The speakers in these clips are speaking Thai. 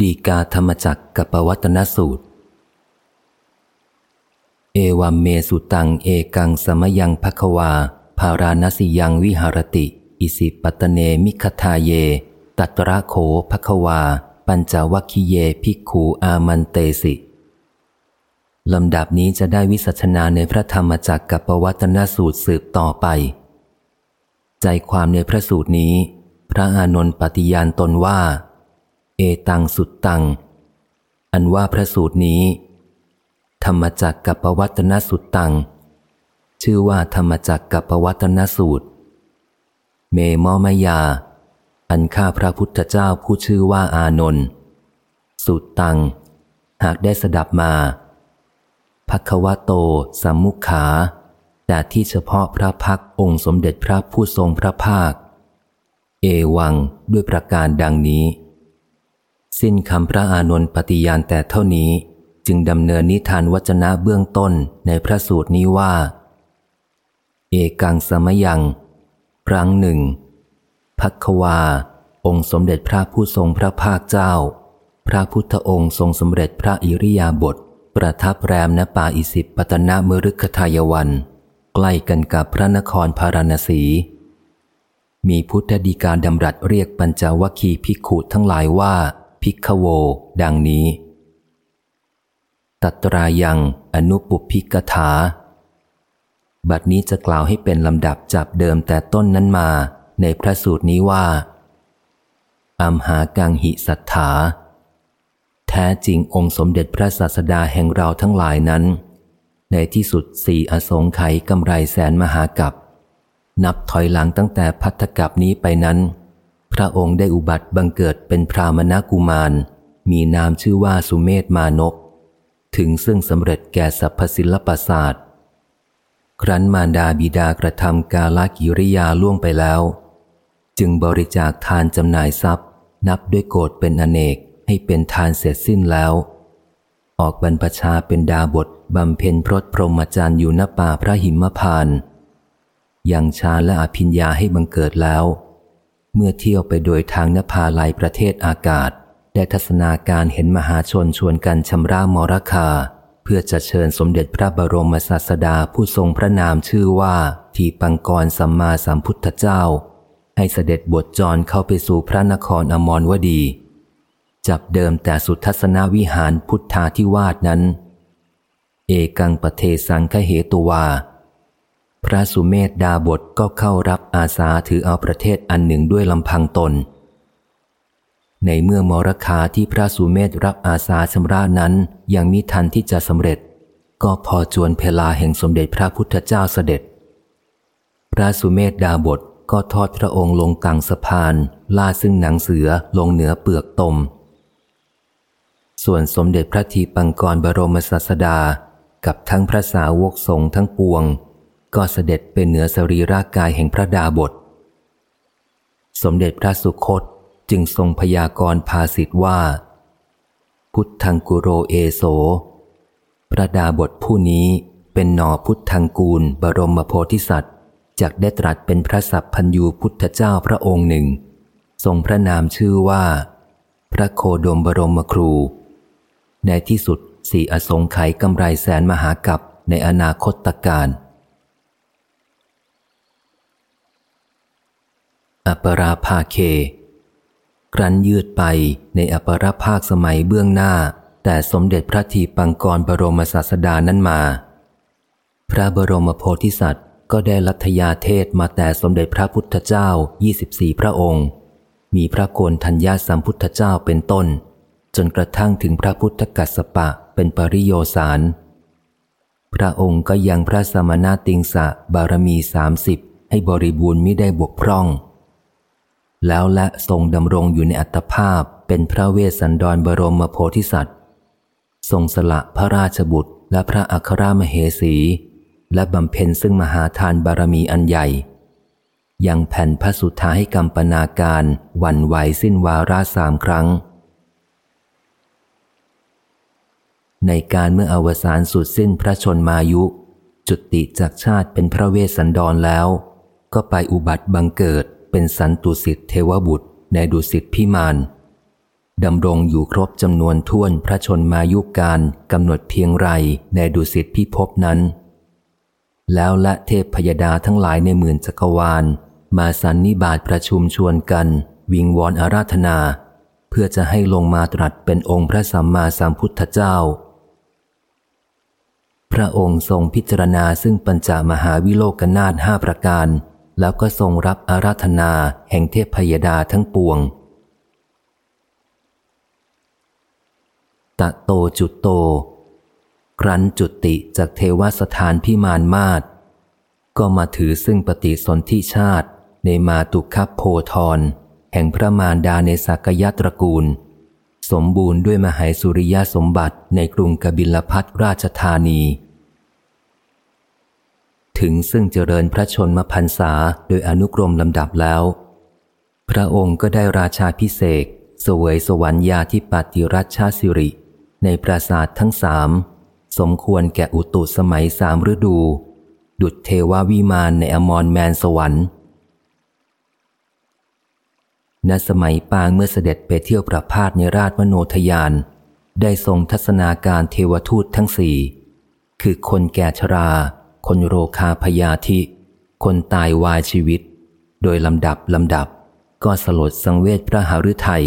ดีกาธรรมจักกับปวัตนสูตร เอวัมเมสุตังเอกังสมยังภควา ภารานสิยังวิหารติ อิสิปตเนมิคทาเย ตัตระโขภควา ปัญจวัคคีเยภิกขูอามันเตสิลำดับนี้จะได้วิสัชนาในพระธรรมจักกับปวัตนสูตรสืบต่อไป ใจความในพระสูตรนี้ พระอานนท์ปฏิญาณตนว่า เอตังสุดตัง อันว่าพระสูตรนี้ ธรรมจักกับปวัตนสุดตัง ชื่อว่าธรรมจักกับปวัตนสูตร เมมอมยา อันข้าพระพุทธเจ้าผู้ชื่อว่าอานนท์สุดตัง หากได้สดับมาพักวะโตสัมมุขา แต่ที่เฉพาะพระพักองค์สมเด็จพระผู้ทรงพระภาค เอวังด้วยประการดังนี้ สิ้นคำพระอานนท์ปฏิญาณแต่เท่านี้จึงดำเนินนิทานวจนะเบื้องต้นในพระสูตรนี้ว่า เอกังสมยัง ครั้งหนึ่งพักวา องค์สมเด็จพระผู้ทรงพระภาคเจ้า พระพุทธองค์ทรงสำเร็จพระอิริยาบถประทับแรมณป่าอิสิปตนะมฤคทายวัน ใกล้กันกับพระนครพาราณสี มีพุทธดีกาดำรัสเรียกปัญจวัคคีภิกขุทั้งหลายว่า ภิกขโว ดังนี้ ตัตรายังอนุปุพิกถา บัดนี้จะกล่าวให้เป็นลำดับจับเดิมแต่ต้นนั้นมาในพระสูตรนี้ว่าอัมหากังหิสัทธา แท้จริงองค์สมเด็จพระศาสดาแห่งเราทั้งหลายนั้น ในที่สุดสี่อสงไขยกำไรแสนมหากับ นับถอยหลังตั้งแต่พัทธกับนี้ไปนั้น ระองค์ได้อุบัติบังเกิดเป็นพรามณกุมาร มีนามชื่อว่าสุเมธมานกถึงซึ่งสำเร็จแก่สรรพศิลปศาสตร์ ครั้นมารดาบิดากระทำกาลกิริยาล่วงไปแล้ว จึงบริจาคทานจำหน่ายทรัพย์ นับด้วยโกรธเป็นอเนกให้เป็นทานเสร็จสิ้นแล้ว ออกบรรพชาเป็นดาบทบำเพ็ญพรตพรหมจรรย์อยู่ณป่าพระหิมพาน ยังชาและอภิญญาให้บังเกิดแล้ว เมื่อเที่ยวไปโดยทางนภาลัยประเทศอากาศ ได้ทัศนาการเห็นมหาชนชวนกันชำระมรคา เพื่อจะเชิญสมเด็จพระบรมศาสดาผู้ทรงพระนามชื่อว่า ทีปังกรสัมมาสัมพุทธเจ้า ให้เสด็จบทจรเข้าไปสู่พระนครอมรวดี จับเดิมแต่สุทัศนวิหารพุทธาธิวาสนั้น เอกังปเทสังคเหตุวา พระสุเมธดาบทก็เข้ารับอาสาถือเอาประเทศอันหนึ่งด้วยลำพังตน ในเมื่อมรคาที่พระสุเมธรับอาสาชำระนั้นยังมิทันที่จะสำเร็จ ก็พอจวนเพลาแห่งสมเด็จพระพุทธเจ้าเสด็จ พระสุเมธดาบทก็ทอดพระองค์ลงกลางสะพาน ล่าซึ่งหนังเสือลงเหนือเปลือกตม ส่วนสมเด็จพระทีปังกรบรมศาสดา กับทั้งพระสาวกสงฆ์ทั้งปวง ก็เสด็จเป็นเหนือสรีรากายแห่งพระดาบท สมเด็จพระสุคตจึงทรงพยากรณ์ภาสิทธว่า พุทธังกุโรเอโส พระดาบทผู้นี้เป็นหนอพุทธังกูลบรมโพธิสัตว์จากได้ตรัสเป็นพระสัพพัญยูพุทธเจ้าพระองค์หนึ่ง ทรงพระนามชื่อว่า พระโคดมบรมครู ในที่สุดสี่อสงไขยกำไรแสนมหากับในอนาคตการ อปราภาเค ครั้นยืดไปในอปราภาคสมัยเบื้องหน้า แต่สมเด็จพระทีปังกรบรมศาสดานั้นมา พระบรมโพธิสัตว์ก็ได้ลัทยาเทศมาแต่สมเด็จพระพุทธเจ้า 24 พระองค์ มีพระโกนทัญญาสัมพุทธเจ้าเป็นต้น จนกระทั่งถึงพระพุทธกัสสปะเป็นปริโยสารพระองค์ก็ยังพระสมณติงสะบารมีสามสิบให้บริบูรณ์มิได้บกพร่อง แล้วและทรงดำรงอยู่ในอัตภาพเป็นพระเวสสันดรบรมโพธิสัตว์ ทรงสละพระราชบุตรและพระอัครมเหสี และบำเพ็ญซึ่งมหาทานบารมีอันใหญ่ ยังแผ่นพระสุทธาให้กำปนาการวันไหวสิ้นวาระสามครั้ง ในการเมื่ออวสานสุดสิ้นพระชนมายุ จุติจากชาติเป็นพระเวสสันดรแล้ว ก็ไปอุบัติบังเกิด เป็นสันตุสิทธิเทวบุตรในดุสิตพิมานดำรงอยู่ครบจำนวนท่วนพระชนมายุการกำหนดเพียงไรในดุสิตพิภพนั้น แล้วและเทพพยดาทั้งหลายในหมื่นจักรวาล มาสันนิบาตประชุมชวนกัน วิงวอนอาราธนา เพื่อจะให้ลงมาตรัสเป็นองค์พระสัมมาสัมพุทธเจ้า พระองค์ทรงพิจารณาซึ่งปัญจมหาวิโลกนาถห้าประการ แล้วก็ทรงรับอาราธนาแห่งเทพพยดาทั้งปวง ตะโตจุดโต ครั้นจุติจากเทวสถานพิมานมาศก็มาถือซึ่งปฏิสนธิชาติในมาตุคับโพธร แห่งพระมารดาในสักยตระกูล สมบูรณ์ด้วยมหายสุริยสมบัติในกรุงกบิลพัทราชธานี ถึงซึ่งเจริญพระชนมพรรษาโดยอนุกรมลำดับแล้ว พระองค์ก็ได้ราชาพิเศษสวยสวรรยาที่ปฏิรัชชาสิริ ในปราสาททั้งสาม สมควรแก่อุตุสมัยสามฤดู ดุจเทววิมานในอมรแมนสวรรค์ณสมัยปางเมื่อเสด็จไปเที่ยวประพาสในราชมโนทยาน ได้ทรงทัศนาการเทวทูตทั้งสี่ คือคนแก่ชรา คนโรคาพยาธิ คนตายวายชีวิต โดยลำดับลำดับ ก็สลดสังเวชพระหฤทัย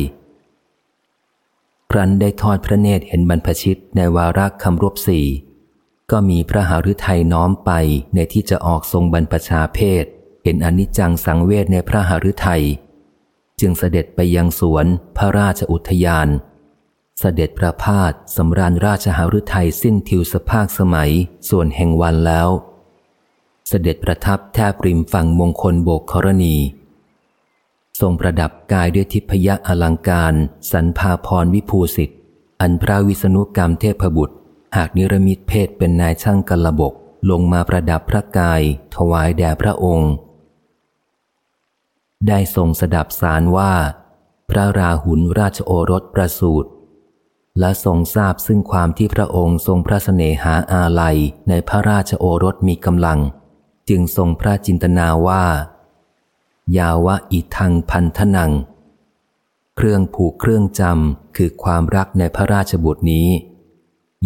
ครั้นได้ทอดพระเนตรเห็นบรรพชิตในวาระคำรบสี่ก็มีพระหฤทัยน้อมไปในที่จะออกทรงบรรพชาเพศ เห็นอนิจจังสังเวชในพระหฤทัย จึงเสด็จไปยังสวนพระราชอุทยาน เสด็จพระพาทสำราญราชหฤทัยสิ้นทิวสภาคสมัยส่วนแห่งวันแล้ว เสด็จประทับแทบริมฝั่งมงคลโบกครณี ทรงประดับกายด้วยทิพยะอลังการ สันพาพรวิภูสิทธิ์ อันพระวิษณุกรรมเทพบุตร หากนิรมิตเพศเป็นนายช่างกระบกลงมาประดับพระกาย ถวายแด่พระองค์ ได้ทรงสดับสารว่า พระราหุลราชโอรสประสูตร และทรงทราบซึ่งความที่พระองค์ทรงพระสเสน่หาอาลัยในพระราชโอรสมีกำลัง จึงทรงพระจินตนาว่า ยาวะอิทังพันธนัง เครื่องผูกเครื่องจำคือความรักในพระราชบุตรนี้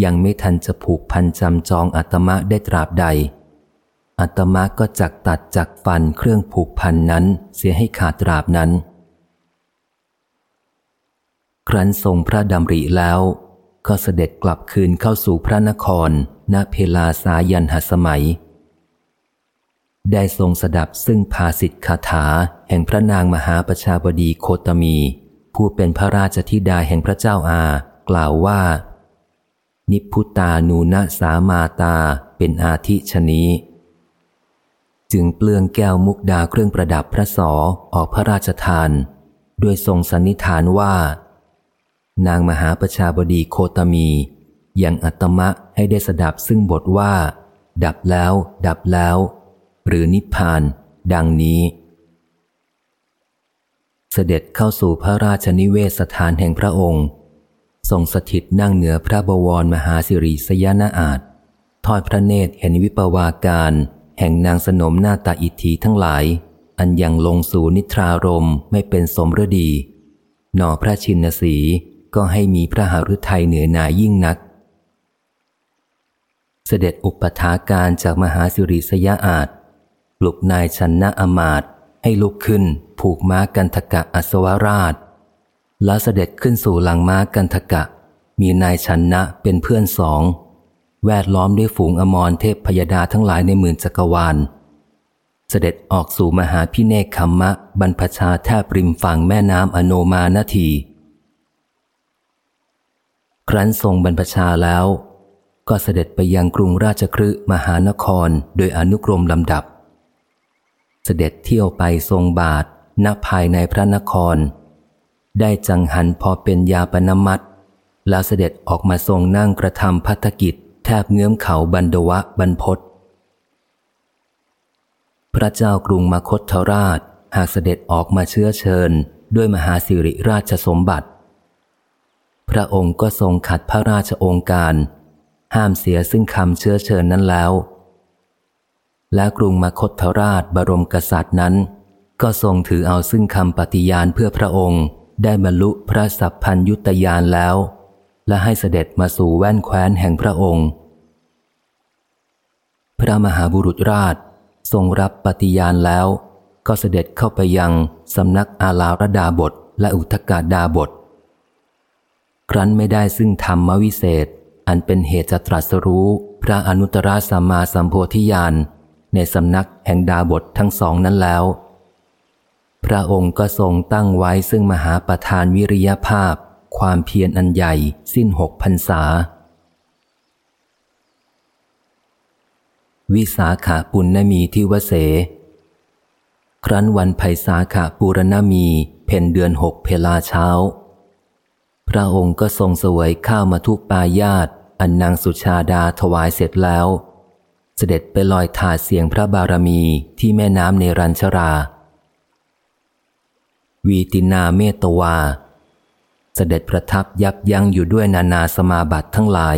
ยังไม่ทันจะผูกพันจำจองอัตมะได้ตราบใด อัตมะก็จักตัดจักฟันเครื่องผูกพันนั้นเสียให้ขาดตราบนั้น ครั้นทรงพระดำริแล้ว ก็เสด็จกลับคืนเข้าสู่พระนครณเพลาสายันหสมัย ได้ทรงสดับซึ่งภาสิทธคาถาแห่งพระนางมหาประชาบดีโคตมี ผู้เป็นพระราชธิดาแห่งพระเจ้าอา กล่าวว่า นิพุตานูนะสามาตาเป็นอาทิชนีจึงเปลืองแก้วมุกดาเครื่องประดับพระสอออกพระราชทาน ด้วยทรงสันนิฐานว่า นางมหาประชาบดีโคตมี ยังอัตมะให้ได้สดับซึ่งบทว่า ดับแล้ว ดับแล้ว หรือนิพพาน ดังนี้ เสด็จเข้าสู่พระราชนิเวศสถานแห่งพระองค์ ทรงสถิตนั่งเหนือพระบวรมหาสิริสยานาอาจทอดพระเนตรเห็นวิปวาการ แห่งนางสนมหน้าตาอิทธิทั้งหลาย อันยังลงสู่นิทรารมไม่เป็นสมฤดี หนอพระชินสี ก็ให้มีพระหฤทัยเหนือนายิ่งนัก เสด็จอุปถาการจากมหาสิริสยาอาจปลุกนายชันนะอมาตให้ลุกขึ้นผูกม้ากันทกะอสวราช แล้วเสด็จขึ้นสู่หลังม้ากันทกะ มีนายชันนะเป็นเพื่อนสอง แวดล้อมด้วยฝูงอมรเทพพยดาทั้งหลายในหมื่นจักรวาล เสด็จออกสู่มหาพิเนคขมมะบรรพชาแทบริมฝั่งแม่น้ำอโนมานาที ครั้นทรงบรรพชาแล้ว ก็เสด็จไปยังกรุงราชครืมหานครโดยอนุกรมลำดับ เสด็จเที่ยวไปทรงบาทณภายในพระนคร ได้จังหันพอเป็นยาปนมัดแล้วเสด็จออกมาทรงนั่งกระทำพัฒกิจ แทบเงื้อมเขาบันดวะบรรพศพระเจ้ากรุงมคตราช หากเสด็จออกมาเชื้อเชิญ ด้วยมหาสิริราชสมบัติ พระองค์ก็ทรงขัดพระราชองค์การ ห้ามเสียซึ่งคำเชื้อเชิญนั้นแล้ว และกรุงมคธราชบรมกษัตริย์นั้น ก็ทรงถือเอาซึ่งคำปฏิญาณเพื่อพระองค์ได้บรรลุพระสัพพัญยุตยานแล้ว และให้เสด็จมาสู่แว่นแคว้นแห่งพระองค์ พระมหาบุรุษราชทรงรับปฏิญาณแล้ว ก็เสด็จเข้าไปยังสำนักอาลาระดาบทและอุทกาดาบท ครั้นไม่ได้ซึ่งธรรมวิเศษ อันเป็นเหตุจะตรัสรู้พระอนุตตรสัมมาสัมโพธิญาณในสำนักแห่งดาบททั้งสองนั้นแล้ว พระองค์ก็ทรงตั้งไว้ซึ่งมหาประธานวิริยภาพ ความเพียรอันใหญ่สิ้นหกพรรษา วิสาขาปุณณมีทิวเส ครั้นวันไพศาขาปุรณมี เพนเดือนหกเพลาเช้า พระองค์ก็ทรงสวยข้าวมาทุกปายาตอันนางสุชาดาถวายเสร็จแล้ว เสด็จไปลอยถาดเสียงพระบารมีที่แม่น้ำเนรัญชรา วีตินาเมตวา เสด็จประทับยับยั้งอยู่ด้วยนานาสมาบัติทั้งหลาย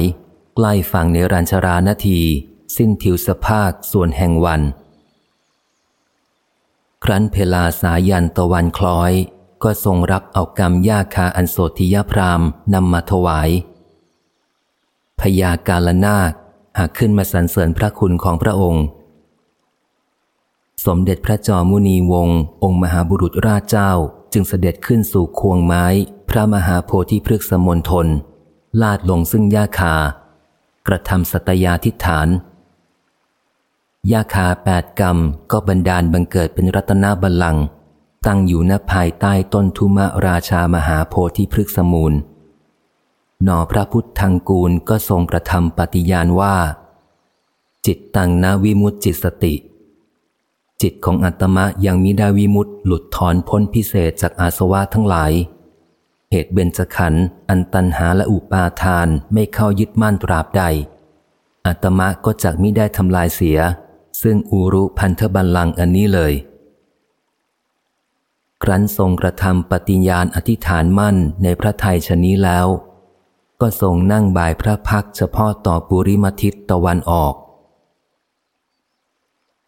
ใกล้ฝั่งเนรัญชรานาที สิ้นทิวสภาคส่วนแห่งวัน ครั้นเพลาสายันตะวันคล้อย ก็ทรงรับเอากรรมยาคาอันโสธิยพรามนำมาถวาย พยากาลนาคหากขึ้นมาสรรเสริญพระคุณของพระองค์ สมเด็จพระจอมุนีวงศ์องค์มหาบุรุษราชเจ้าจึงเสด็จขึ้นสู่ควงไม้ พระมหาโพธิพฤกษมณฑลลาดลงซึ่งยาคา กระทำสัตยาทิฐานยาคาแปดกรรมก็บันดาลบังเกิดเป็นรัตนาบัลลัง ตั้งอยู่ณภายใต้ต้นทุมราชามหาโพธิพฤกษมูล หนอพระพุทธังกูลก็ทรงกระทำปฏิญาณว่า จิตตังนาวิมุตจิตสติ จิตของอัตมะยังมิได้วิมุตหลุดถอนพ้นพิเศษจากอาสวะทั้งหลาย เหตุเบญจขันธ์อันตันหาและอุปาทานไม่เข้ายึดมั่นตราบใด อัตมะก็จักมิได้ทำลายเสีย ซึ่งอุรุพันธบัลลังอันนี้เลย ครั้นทรงกระทำปฏิญาณอธิษฐานมั่นในพระไทยชนี้แล้ว ก็ทรงนั่งบายพระพักเฉพาะต่อปุริมทิศตะวันออก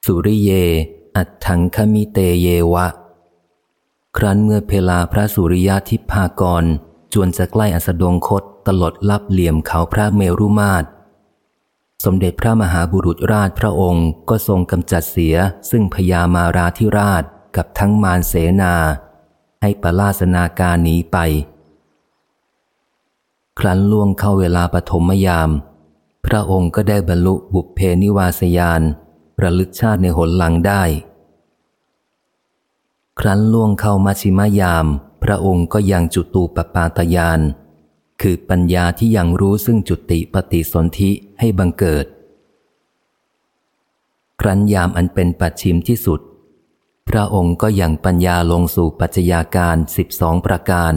สุริเย อัตถังคมิเตเยวะ ครั้นเมื่อเพลาพระสุริยาทิพากรจวนจะใกล้อสดงคตตลดลับเหลี่ยมเขาพระเมรุมาตร สมเด็จพระมหาบุรุษราชพระองค์ก็ทรงกำจัดเสียซึ่งพญามาราธิราช กับทั้งมารเสนา ให้ปลาสนาการหนีไป ครั้นล่วงเข้าเวลาปฐมยาม พระองค์ก็ได้บรรลุบุพเพนิวาสยานระลึกชาติในหนหลังได้ ครั้นล่วงเข้ามาชิมายาม พระองค์ก็ยังจุตูปปาตยาน คือปัญญาที่ยังรู้ซึ่งจุติปฏิสนธิให้บังเกิด ครั้นยามอันเป็นปัจฉิมที่สุด พระองค์ก็ยังปัญญาลงสู่ปัจจัยาการสิบสองประการ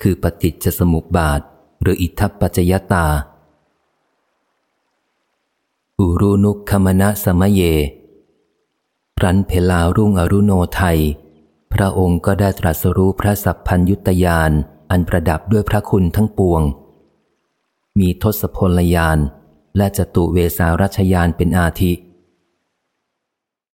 คือปฏิจจสมุปบาท หรืออิทัปปัจจยตา อุรุนุคมณะสมเยรันเพลารุ่งอรุโนไทย พระองค์ก็ได้ตรัสรู้พระสัพพัญยุตยานอันประดับด้วยพระคุณทั้งปวง มีทศพลยานและจตุเวสารัชยานเป็นอาทิ